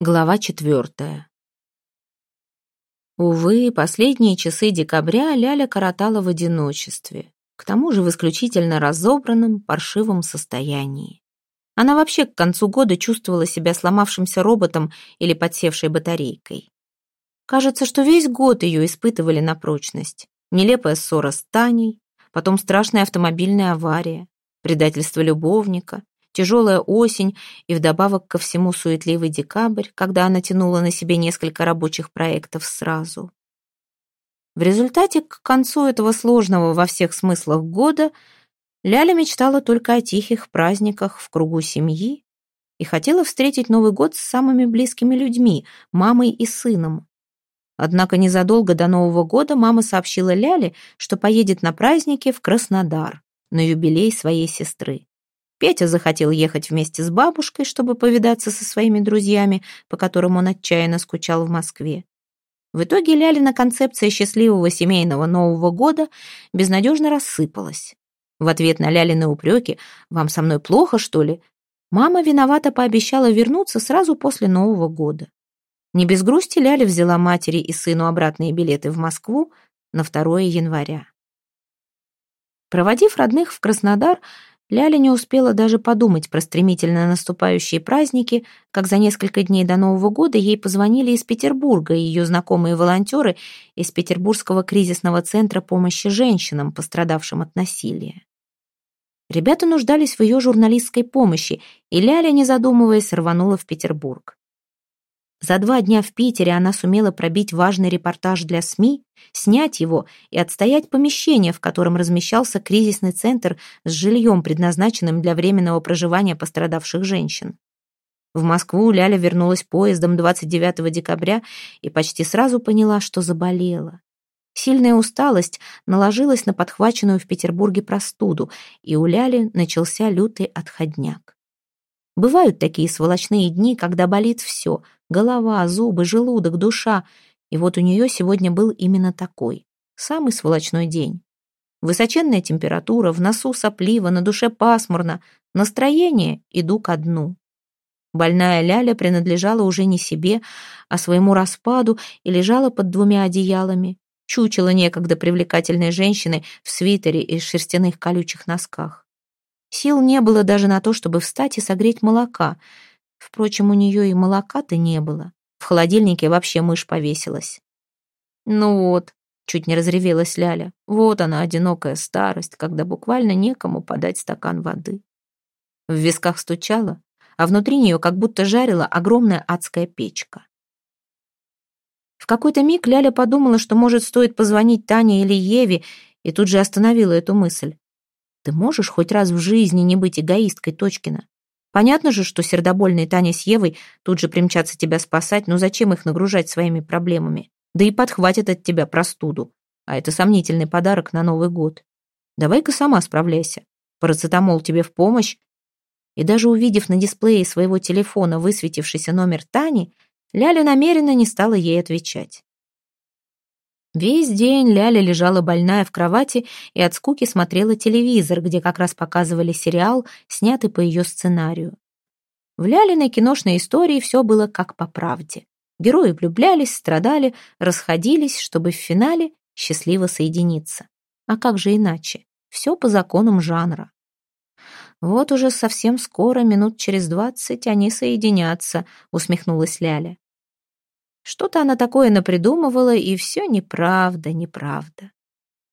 Глава четвертая. Увы, последние часы декабря Ляля коротала в одиночестве, к тому же в исключительно разобранном, паршивом состоянии. Она вообще к концу года чувствовала себя сломавшимся роботом или подсевшей батарейкой. Кажется, что весь год ее испытывали на прочность. Нелепая ссора с Таней, потом страшная автомобильная авария, предательство любовника, тяжелая осень и вдобавок ко всему суетливый декабрь, когда она тянула на себе несколько рабочих проектов сразу. В результате, к концу этого сложного во всех смыслах года, Ляля мечтала только о тихих праздниках в кругу семьи и хотела встретить Новый год с самыми близкими людьми, мамой и сыном. Однако незадолго до Нового года мама сообщила Ляле, что поедет на праздники в Краснодар, на юбилей своей сестры. Петя захотел ехать вместе с бабушкой, чтобы повидаться со своими друзьями, по которым он отчаянно скучал в Москве. В итоге Лялина концепция счастливого семейного Нового года безнадежно рассыпалась. В ответ на Лялины упреки «Вам со мной плохо, что ли?» мама виновато пообещала вернуться сразу после Нового года. Не без грусти Ляля взяла матери и сыну обратные билеты в Москву на 2 января. Проводив родных в Краснодар, Ляля не успела даже подумать про стремительно наступающие праздники, как за несколько дней до Нового года ей позвонили из Петербурга ее знакомые волонтеры из Петербургского кризисного центра помощи женщинам, пострадавшим от насилия. Ребята нуждались в ее журналистской помощи, и Ляля, не задумываясь, рванула в Петербург. За два дня в Питере она сумела пробить важный репортаж для СМИ, снять его и отстоять помещение, в котором размещался кризисный центр с жильем, предназначенным для временного проживания пострадавших женщин. В Москву Ляля вернулась поездом 29 декабря и почти сразу поняла, что заболела. Сильная усталость наложилась на подхваченную в Петербурге простуду, и у Ляли начался лютый отходняк. Бывают такие сволочные дни, когда болит все — голова, зубы, желудок, душа. И вот у нее сегодня был именно такой. Самый сволочной день. Высоченная температура, в носу сопливо, на душе пасмурно. Настроение — иду ко дну. Больная Ляля принадлежала уже не себе, а своему распаду и лежала под двумя одеялами. Чучело некогда привлекательной женщины в свитере и шерстяных колючих носках. Сил не было даже на то, чтобы встать и согреть молока. Впрочем, у нее и молока-то не было. В холодильнике вообще мышь повесилась. «Ну вот», — чуть не разревелась Ляля, «вот она, одинокая старость, когда буквально некому подать стакан воды». В висках стучало, а внутри нее как будто жарила огромная адская печка. В какой-то миг Ляля подумала, что, может, стоит позвонить Тане или Еве, и тут же остановила эту мысль. Ты можешь хоть раз в жизни не быть эгоисткой, Точкина? Понятно же, что сердобольные Таня с Евой тут же примчатся тебя спасать, но зачем их нагружать своими проблемами? Да и подхватят от тебя простуду. А это сомнительный подарок на Новый год. Давай-ка сама справляйся. Парацетамол тебе в помощь. И даже увидев на дисплее своего телефона высветившийся номер Тани, Ляля намеренно не стала ей отвечать. Весь день Ляля лежала больная в кровати и от скуки смотрела телевизор, где как раз показывали сериал, снятый по ее сценарию. В Лялиной киношной истории все было как по правде. Герои влюблялись, страдали, расходились, чтобы в финале счастливо соединиться. А как же иначе? Все по законам жанра. «Вот уже совсем скоро, минут через двадцать, они соединятся», — усмехнулась Ляля. Что-то она такое напридумывала, и все неправда, неправда.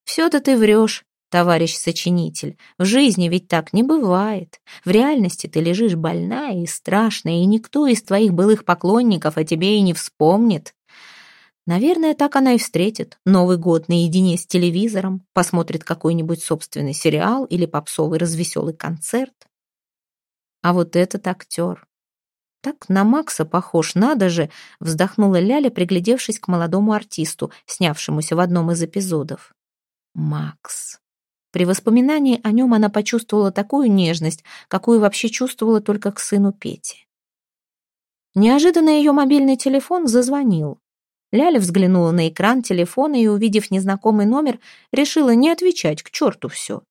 Все-то ты врешь, товарищ сочинитель. В жизни ведь так не бывает. В реальности ты лежишь больная и страшная, и никто из твоих былых поклонников о тебе и не вспомнит. Наверное, так она и встретит Новый год наедине с телевизором, посмотрит какой-нибудь собственный сериал или попсовый развеселый концерт. А вот этот актер, так на Макса похож, надо же!» — вздохнула Ляля, приглядевшись к молодому артисту, снявшемуся в одном из эпизодов. Макс. При воспоминании о нем она почувствовала такую нежность, какую вообще чувствовала только к сыну Пети. Неожиданно ее мобильный телефон зазвонил. Ляля взглянула на экран телефона и, увидев незнакомый номер, решила не отвечать, к черту все.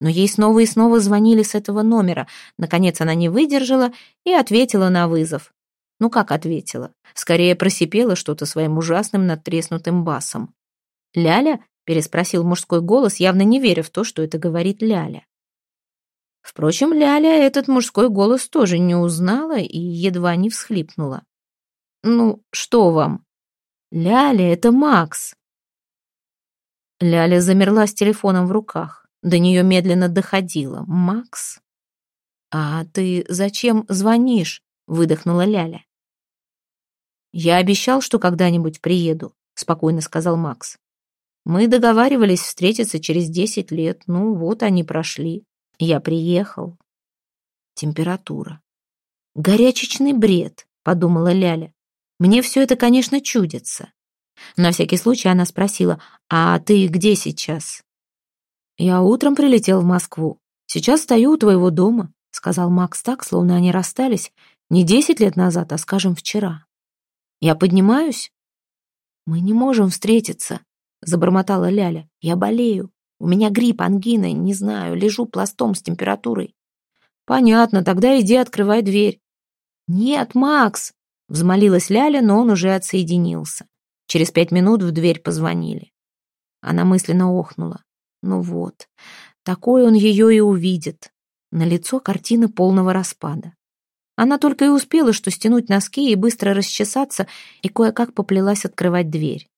Но ей снова и снова звонили с этого номера. Наконец она не выдержала и ответила на вызов. Ну как ответила? Скорее просипела что-то своим ужасным надтреснутым басом. «Ляля?» — переспросил мужской голос, явно не веря в то, что это говорит Ляля. Впрочем, Ляля этот мужской голос тоже не узнала и едва не всхлипнула. «Ну, что вам?» «Ляля, это Макс!» Ляля замерла с телефоном в руках. До нее медленно доходило. «Макс?» «А ты зачем звонишь?» — выдохнула Ляля. «Я обещал, что когда-нибудь приеду», — спокойно сказал Макс. «Мы договаривались встретиться через десять лет. Ну, вот они прошли. Я приехал». Температура. «Горячечный бред», — подумала Ляля. «Мне все это, конечно, чудится». На всякий случай она спросила, «А ты где сейчас?» «Я утром прилетел в Москву. Сейчас стою у твоего дома», — сказал Макс так, словно они расстались не десять лет назад, а, скажем, вчера. Я поднимаюсь? Мы не можем встретиться, забормотала Ляля. Я болею. У меня грипп, ангина, не знаю, лежу пластом с температурой. Понятно, тогда иди открывай дверь. Нет, Макс, взмолилась Ляля, но он уже отсоединился. Через пять минут в дверь позвонили. Она мысленно охнула. Ну вот, такой он ее и увидит. На лицо картина полного распада. Она только и успела что стянуть носки и быстро расчесаться, и кое-как поплелась открывать дверь.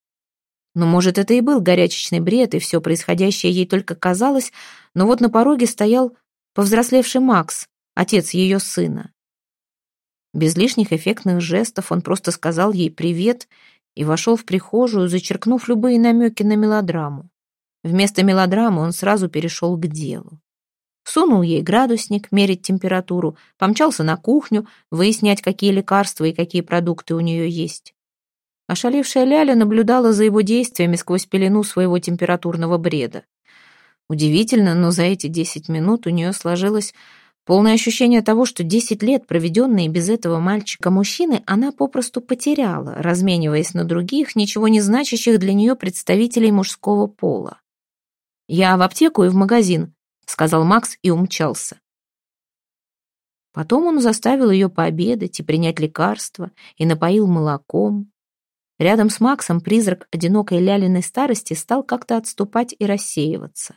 Но, может, это и был горячечный бред, и все происходящее ей только казалось, но вот на пороге стоял повзрослевший Макс, отец ее сына. Без лишних эффектных жестов он просто сказал ей «привет» и вошел в прихожую, зачеркнув любые намеки на мелодраму. Вместо мелодрамы он сразу перешел к делу. Сунул ей градусник, мерить температуру, помчался на кухню, выяснять, какие лекарства и какие продукты у нее есть. Ошалевшая Ляля наблюдала за его действиями сквозь пелену своего температурного бреда. Удивительно, но за эти десять минут у нее сложилось полное ощущение того, что десять лет, проведенные без этого мальчика-мужчины, она попросту потеряла, размениваясь на других, ничего не значащих для нее представителей мужского пола. «Я в аптеку и в магазин», сказал Макс и умчался. Потом он заставил ее пообедать и принять лекарства, и напоил молоком. Рядом с Максом призрак одинокой Лялиной старости стал как-то отступать и рассеиваться.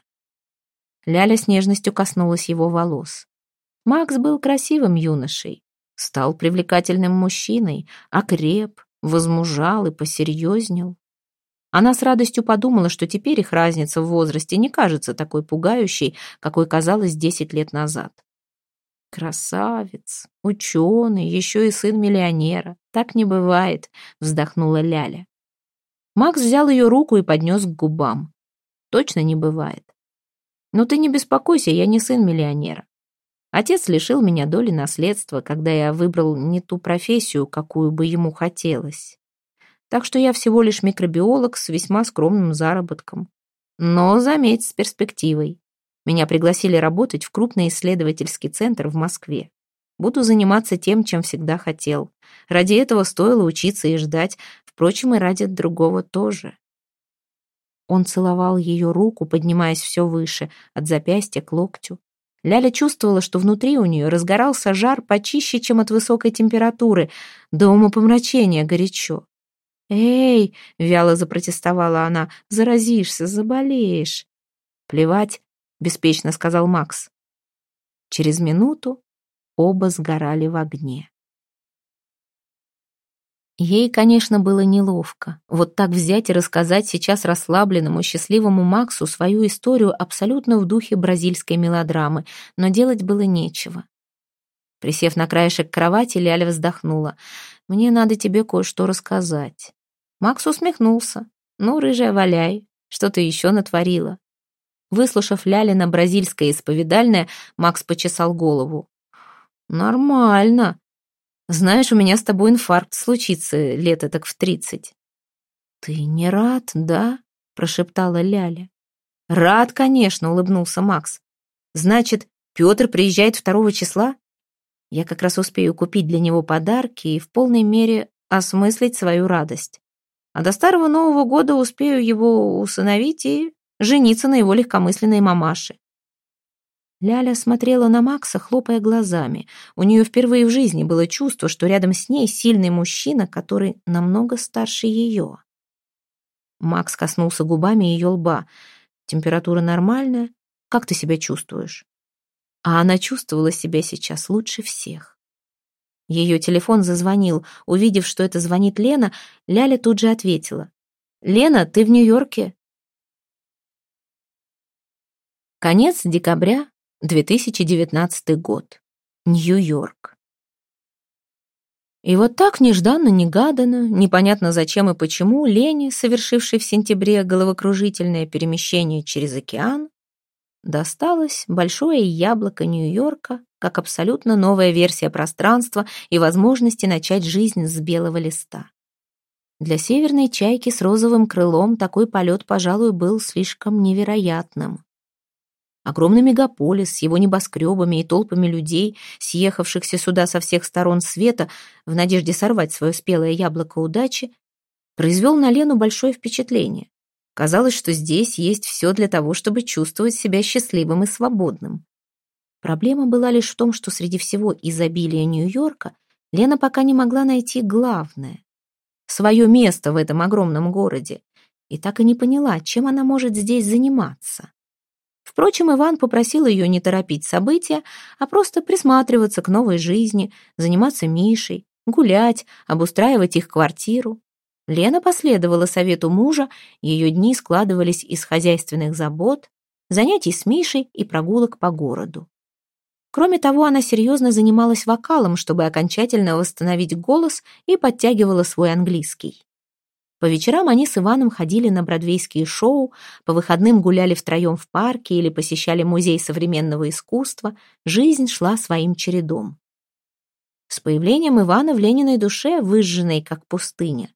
Ляля с нежностью коснулась его волос. Макс был красивым юношей, стал привлекательным мужчиной, окреп, возмужал и посерьезнел. Она с радостью подумала, что теперь их разница в возрасте не кажется такой пугающей, какой казалась десять лет назад. «Красавец, ученый, еще и сын миллионера. Так не бывает», — вздохнула Ляля. Макс взял ее руку и поднес к губам. «Точно не бывает. Но ты не беспокойся, я не сын миллионера. Отец лишил меня доли наследства, когда я выбрал не ту профессию, какую бы ему хотелось так что я всего лишь микробиолог с весьма скромным заработком. Но, заметь, с перспективой. Меня пригласили работать в крупный исследовательский центр в Москве. Буду заниматься тем, чем всегда хотел. Ради этого стоило учиться и ждать, впрочем, и ради другого тоже. Он целовал ее руку, поднимаясь все выше, от запястья к локтю. Ляля чувствовала, что внутри у нее разгорался жар почище, чем от высокой температуры, до умопомрачения горячо. «Эй!» — вяло запротестовала она. «Заразишься, заболеешь!» «Плевать!» — беспечно сказал Макс. Через минуту оба сгорали в огне. Ей, конечно, было неловко. Вот так взять и рассказать сейчас расслабленному, счастливому Максу свою историю абсолютно в духе бразильской мелодрамы, но делать было нечего. Присев на краешек кровати, Ляля вздохнула. «Мне надо тебе кое-что рассказать». Макс усмехнулся. «Ну, рыжая, валяй. Что ты еще натворила?» Выслушав Лялина бразильское исповедальное, Макс почесал голову. «Нормально. Знаешь, у меня с тобой инфаркт случится лет так в тридцать». «Ты не рад, да?» — прошептала Ляля. «Рад, конечно», — улыбнулся Макс. «Значит, Петр приезжает второго числа? Я как раз успею купить для него подарки и в полной мере осмыслить свою радость а до старого Нового года успею его усыновить и жениться на его легкомысленной мамаше. Ляля смотрела на Макса, хлопая глазами. У нее впервые в жизни было чувство, что рядом с ней сильный мужчина, который намного старше ее. Макс коснулся губами ее лба. «Температура нормальная? Как ты себя чувствуешь?» А она чувствовала себя сейчас лучше всех. Ее телефон зазвонил. Увидев, что это звонит Лена, Ляля тут же ответила. «Лена, ты в Нью-Йорке?» Конец декабря 2019 год. Нью-Йорк. И вот так нежданно-негаданно, непонятно зачем и почему, Лене, совершившей в сентябре головокружительное перемещение через океан, досталось большое яблоко Нью-Йорка как абсолютно новая версия пространства и возможности начать жизнь с белого листа. Для северной чайки с розовым крылом такой полет, пожалуй, был слишком невероятным. Огромный мегаполис с его небоскребами и толпами людей, съехавшихся сюда со всех сторон света в надежде сорвать свое спелое яблоко удачи, произвел на Лену большое впечатление. Казалось, что здесь есть все для того, чтобы чувствовать себя счастливым и свободным. Проблема была лишь в том, что среди всего изобилия Нью-Йорка Лена пока не могла найти главное — свое место в этом огромном городе, и так и не поняла, чем она может здесь заниматься. Впрочем, Иван попросил ее не торопить события, а просто присматриваться к новой жизни, заниматься Мишей, гулять, обустраивать их квартиру. Лена последовала совету мужа, ее дни складывались из хозяйственных забот, занятий с Мишей и прогулок по городу. Кроме того, она серьезно занималась вокалом, чтобы окончательно восстановить голос и подтягивала свой английский. По вечерам они с Иваном ходили на бродвейские шоу, по выходным гуляли втроем в парке или посещали музей современного искусства. Жизнь шла своим чередом. С появлением Ивана в Лениной душе, выжженной как пустыня,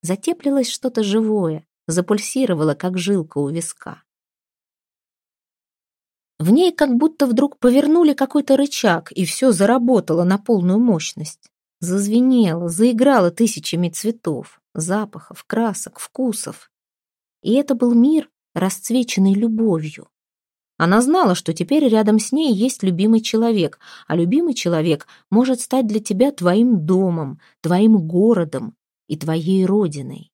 затеплилось что-то живое, запульсировало, как жилка у виска. В ней как будто вдруг повернули какой-то рычаг, и все заработало на полную мощность. Зазвенело, заиграло тысячами цветов запахов, красок, вкусов. И это был мир, расцвеченный любовью. Она знала, что теперь рядом с ней есть любимый человек, а любимый человек может стать для тебя твоим домом, твоим городом и твоей родиной.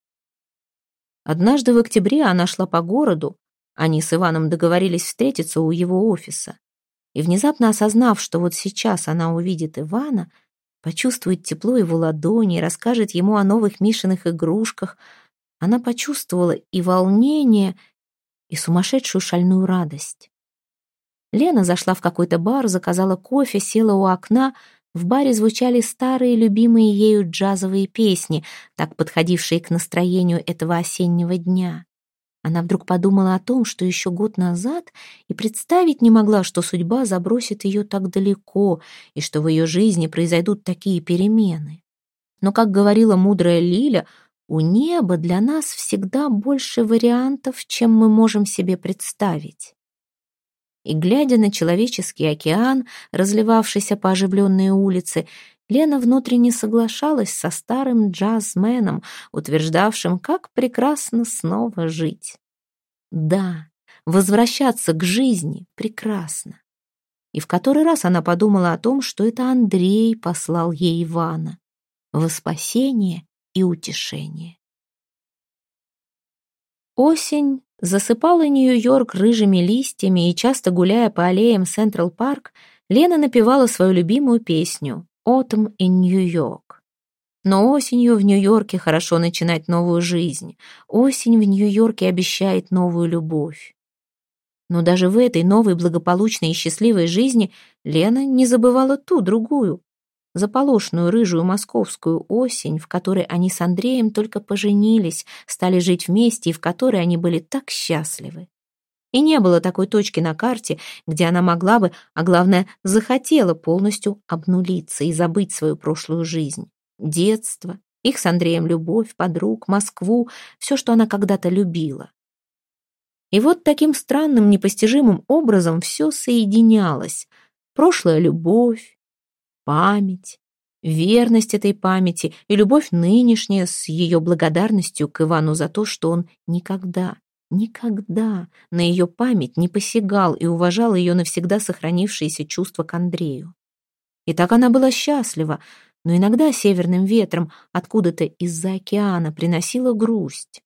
Однажды в октябре она шла по городу, они с Иваном договорились встретиться у его офиса. И внезапно осознав, что вот сейчас она увидит Ивана, почувствует тепло его ладони, расскажет ему о новых Мишиных игрушках. Она почувствовала и волнение, и сумасшедшую шальную радость. Лена зашла в какой-то бар, заказала кофе, села у окна. В баре звучали старые, любимые ею джазовые песни, так подходившие к настроению этого осеннего дня. Она вдруг подумала о том, что еще год назад и представить не могла, что судьба забросит ее так далеко и что в ее жизни произойдут такие перемены. Но, как говорила мудрая Лиля, у неба для нас всегда больше вариантов, чем мы можем себе представить. И, глядя на человеческий океан, разливавшийся по оживленной улице, Лена внутренне соглашалась со старым джазменом, утверждавшим, как прекрасно снова жить. Да, возвращаться к жизни прекрасно. И в который раз она подумала о том, что это Андрей послал ей Ивана во спасение и утешение. Осень засыпала Нью-Йорк рыжими листьями, и часто гуляя по аллеям Централ-парк, Лена напевала свою любимую песню «Autumn in New York». Но осенью в Нью-Йорке хорошо начинать новую жизнь. Осень в Нью-Йорке обещает новую любовь. Но даже в этой новой благополучной и счастливой жизни Лена не забывала ту другую, заполошную рыжую московскую осень, в которой они с Андреем только поженились, стали жить вместе и в которой они были так счастливы. И не было такой точки на карте, где она могла бы, а главное, захотела полностью обнулиться и забыть свою прошлую жизнь. Детство, их с Андреем любовь, подруг, Москву, все, что она когда-то любила. И вот таким странным, непостижимым образом все соединялось. Прошлая любовь, память, верность этой памяти и любовь нынешняя с ее благодарностью к Ивану за то, что он никогда, никогда на ее память не посягал и уважал ее навсегда сохранившееся чувство к Андрею. И так она была счастлива, но иногда северным ветром откуда-то из-за океана приносила грусть.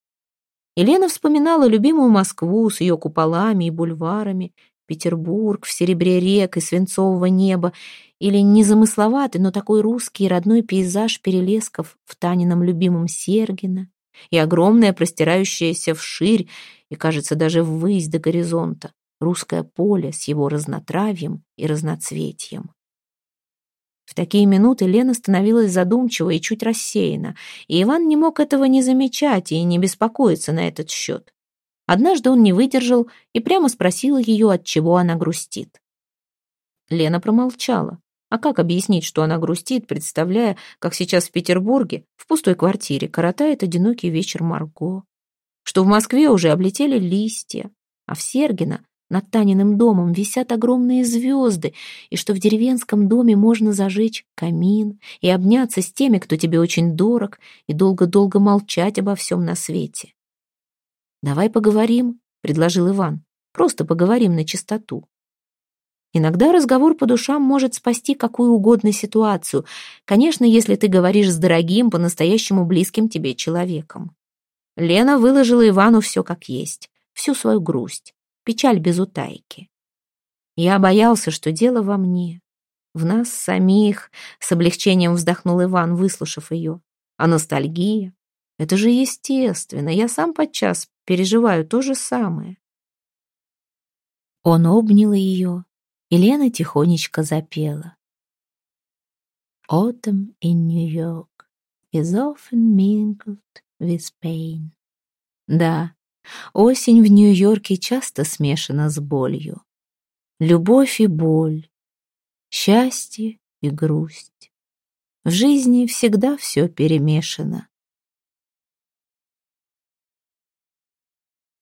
Елена вспоминала любимую Москву с ее куполами и бульварами, Петербург в серебре рек и свинцового неба, или незамысловатый, но такой русский родной пейзаж перелесков в Танином любимом Сергина, и огромное простирающееся вширь и, кажется, даже ввысь до горизонта, русское поле с его разнотравьем и разноцветием. В такие минуты Лена становилась задумчива и чуть рассеяна, и Иван не мог этого не замечать и не беспокоиться на этот счет. Однажды он не выдержал и прямо спросил ее, от чего она грустит. Лена промолчала. А как объяснить, что она грустит, представляя, как сейчас в Петербурге, в пустой квартире, коротает одинокий вечер Марго? Что в Москве уже облетели листья, а в Сергино над Таниным домом висят огромные звезды, и что в деревенском доме можно зажечь камин и обняться с теми, кто тебе очень дорог, и долго-долго молчать обо всем на свете. «Давай поговорим», — предложил Иван. «Просто поговорим на чистоту». Иногда разговор по душам может спасти какую угодно ситуацию, конечно, если ты говоришь с дорогим, по-настоящему близким тебе человеком. Лена выложила Ивану все как есть, всю свою грусть, печаль без утайки. Я боялся, что дело во мне, в нас самих, с облегчением вздохнул Иван, выслушав ее. А ностальгия? Это же естественно, я сам подчас переживаю то же самое. Он обнял ее, и Лена тихонечко запела. Autumn in New York is often mingled with pain. Да, Осень в Нью-Йорке часто смешана с болью. Любовь и боль, счастье и грусть. В жизни всегда все перемешано.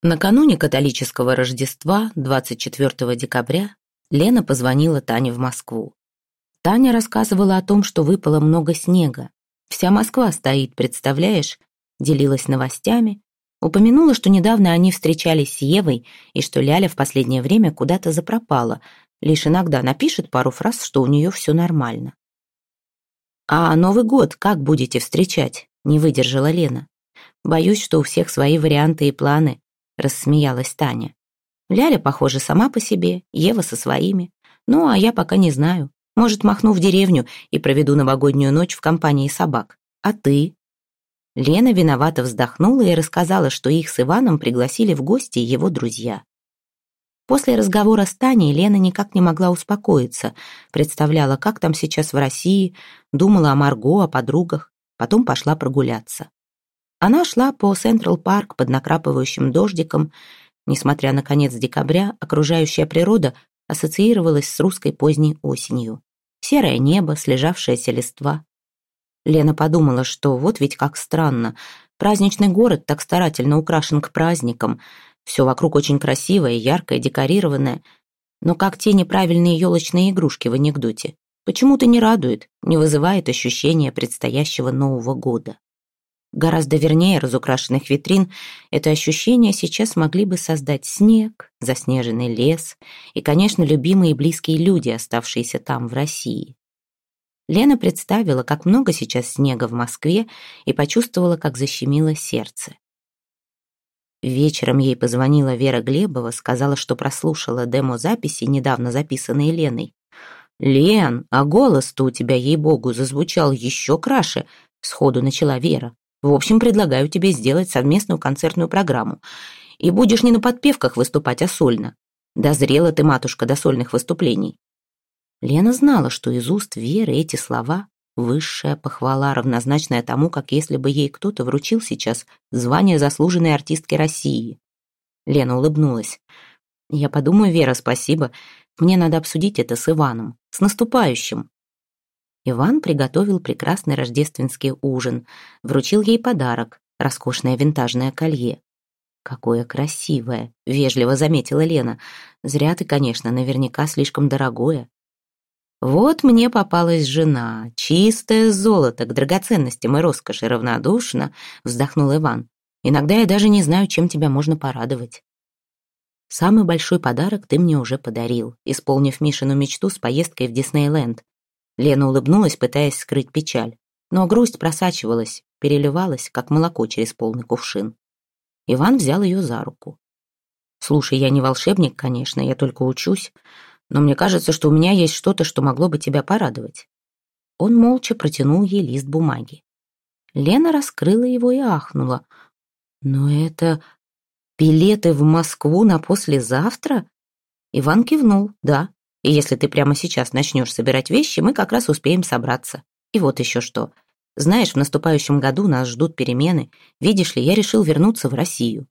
Накануне католического Рождества, 24 декабря, Лена позвонила Тане в Москву. Таня рассказывала о том, что выпало много снега. Вся Москва стоит, представляешь? Делилась новостями, Упомянула, что недавно они встречались с Евой и что Ляля в последнее время куда-то запропала. Лишь иногда напишет пару фраз, что у нее все нормально. «А Новый год как будете встречать?» — не выдержала Лена. «Боюсь, что у всех свои варианты и планы», — рассмеялась Таня. «Ляля, похоже, сама по себе, Ева со своими. Ну, а я пока не знаю. Может, махну в деревню и проведу новогоднюю ночь в компании собак. А ты?» Лена виновато вздохнула и рассказала, что их с Иваном пригласили в гости его друзья. После разговора с Таней Лена никак не могла успокоиться, представляла, как там сейчас в России, думала о Марго, о подругах, потом пошла прогуляться. Она шла по Централ-парк под накрапывающим дождиком. Несмотря на конец декабря, окружающая природа ассоциировалась с русской поздней осенью. Серое небо, слежавшаяся листва. Лена подумала, что вот ведь как странно. Праздничный город так старательно украшен к праздникам. Все вокруг очень красивое, яркое, декорированное. Но как те неправильные елочные игрушки в анекдоте. Почему-то не радует, не вызывает ощущения предстоящего Нового года. Гораздо вернее разукрашенных витрин это ощущение сейчас могли бы создать снег, заснеженный лес и, конечно, любимые и близкие люди, оставшиеся там, в России. Лена представила, как много сейчас снега в Москве, и почувствовала, как защемило сердце. Вечером ей позвонила Вера Глебова, сказала, что прослушала демо-записи, недавно записанные Леной. «Лен, а голос-то у тебя, ей-богу, зазвучал еще краше», — сходу начала Вера. «В общем, предлагаю тебе сделать совместную концертную программу. И будешь не на подпевках выступать, а сольно. Дозрела ты, матушка, до сольных выступлений. Лена знала, что из уст Веры эти слова — высшая похвала, равнозначная тому, как если бы ей кто-то вручил сейчас звание заслуженной артистки России. Лена улыбнулась. «Я подумаю, Вера, спасибо. Мне надо обсудить это с Иваном. С наступающим». Иван приготовил прекрасный рождественский ужин, вручил ей подарок — роскошное винтажное колье. «Какое красивое!» — вежливо заметила Лена. «Зря ты, конечно, наверняка слишком дорогое. Вот мне попалась жена, чистое золото к драгоценностям и роскоши равнодушно, вздохнул Иван. Иногда я даже не знаю, чем тебя можно порадовать. Самый большой подарок ты мне уже подарил, исполнив Мишину мечту с поездкой в Диснейленд. Лена улыбнулась, пытаясь скрыть печаль. Но грусть просачивалась, переливалась, как молоко через полный кувшин. Иван взял ее за руку. «Слушай, я не волшебник, конечно, я только учусь, но мне кажется, что у меня есть что-то, что могло бы тебя порадовать». Он молча протянул ей лист бумаги. Лена раскрыла его и ахнула. «Но это билеты в Москву на послезавтра?» Иван кивнул, «Да, и если ты прямо сейчас начнешь собирать вещи, мы как раз успеем собраться. И вот еще что. Знаешь, в наступающем году нас ждут перемены. Видишь ли, я решил вернуться в Россию».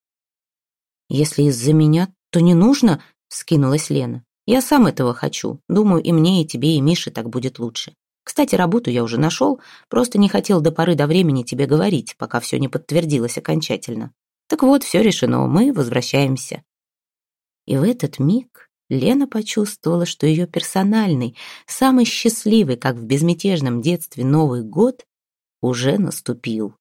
«Если из-за меня, то не нужно», — скинулась Лена. «Я сам этого хочу. Думаю, и мне, и тебе, и Мише так будет лучше. Кстати, работу я уже нашел, просто не хотел до поры до времени тебе говорить, пока все не подтвердилось окончательно. Так вот, все решено, мы возвращаемся». И в этот миг Лена почувствовала, что ее персональный, самый счастливый, как в безмятежном детстве, Новый год уже наступил.